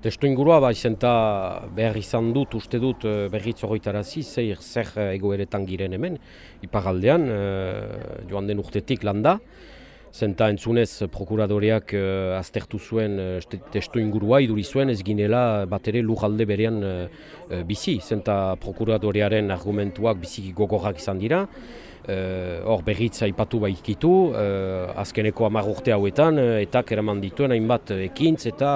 Testu ingurua, ba, izenta behar izan dut, uste dut eh, berriz horretarazi, zer, zer eh, egoeretan giren hemen, ipagaldean, e, joan den urtetik landa. Zenta entzunez prokuradoreak e, aztertu zuen e, testu ingurua, iduri zuen ez ginela bat ere lujalde berean e, bizi. Zenta prokuradorearen argumentuak biziki gogorrak izan dira. Hor berriz aipatu baikitu, azkeneko amar urte hauetan, eta keraman dituen hainbat ekintz eta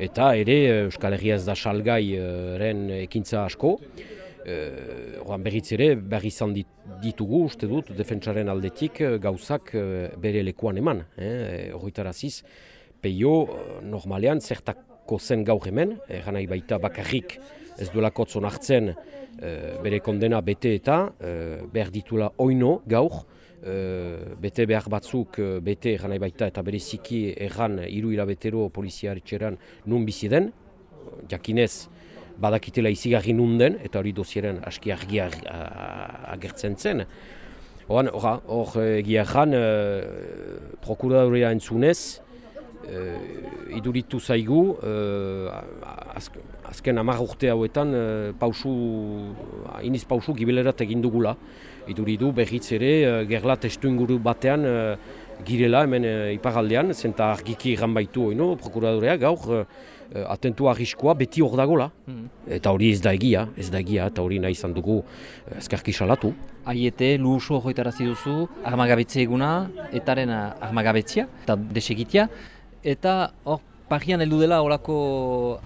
eta ere eh, Euskal Herria ez da salgairen ekintza asko. Uh, berriz ere, berri izan ditugu, uste dut, defentsaren aldetik eh, gauzak bere lekuan eman. Eh? Horritaraziz, peio normalean zertako zen gaur hemen, eran nahi baita bakarrik ez duelako hartzen bere kondena bete eta uh, behar ditula oino gaur, Eh, bete behar batzuk uh, bete eran baita eta bereziki erran hiru hilabetero poliziaritxeran nun bizi den, jakinez badakitela izigarri nun den eta hori dozieren aski argi agertzen zen. Hor, hor egia erran, uh, prokuradorea entzunez, iduritu zaigu, uh, azken amar urte hauetan uh, pausu, iniz pausu gibelerat egin dugula. Iduri du berriz ere gerla testu inguru batean girela hemen uh, iparaldean, zenta argiki iran baitu oino, prokuradorea gaur, uh, atentu arriskoa beti hor dagola. Mm. Eta hori ez da egia, ez da egia, eta hori nahi izan dugu ezkarki salatu. Aiete, luhusu horretarazi duzu, armagabetze eguna, etaren armagabetzia, eta desegitia, eta hor Parian heldu dela horako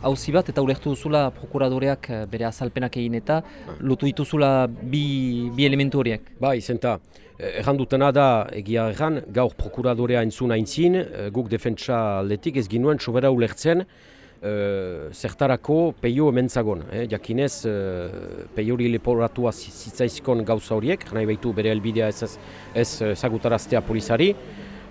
hauzi bat eta ulertu duzula prokuradoreak eh, bere azalpenak egin eta lotu dituzula bi, bi elementu horiek. Bai, zenta, eh, erran dutena da egia erran, gaur prokuradorea entzun aintzin, eh, guk defentsa aldetik ez ginuen sobera ulertzen, zertarako peio ementzagon. Eh? Jakinez, uh, peio hori leporatua zitzaizkon gauza horiek, nahi baitu bere helbidea ez, ez, ez polizari,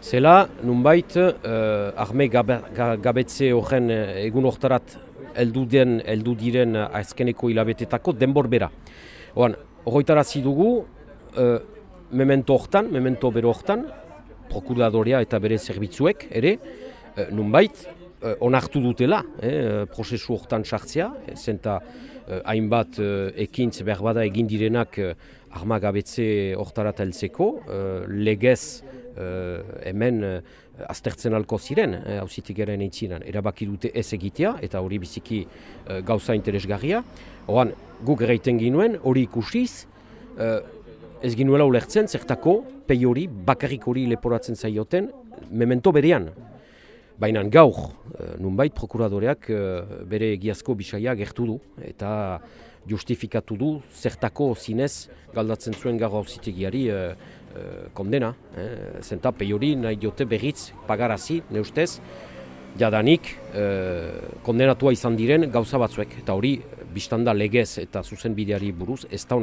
Zela, nunbait, uh, arme gabetze horren uh, egun hortarat eldu, den, eldu diren uh, azkeneko hilabetetako denbor bera. Oan, horretara zidugu, uh, memento hortan, memento bero hortan, prokuradorea eta bere zerbitzuek, ere, uh, nunbait, uh, onartu dutela, eh, prozesu hortan sartzea, zenta uh, hainbat uh, ekintz behar bada egin direnak uh, arma gabetze hortarat heltzeko, uh, legez, hemen uh, aztertzen alko ziren, hauzitik uh, eren erabaki dute ez egitea, eta hori biziki gauza interesgarria. Horan, guk erraiten ginuen, hori ikusiz, ez ginuela ulertzen, zertako, pei hori, bakarrik hori leporatzen zaioten, memento berean. Baina gaur, nunbait, prokuradoreak bere egiazko bisaia gertu du, eta justifikatu du, zertako zinez galdatzen zuen gaur hauzitegiari Eh, kondena, eh, zenta peiori nahi diote berriz pagarazi, neustez, jadanik eh, kondenatua izan diren gauza batzuek, eta hori biztanda legez eta zuzen bideari buruz ez da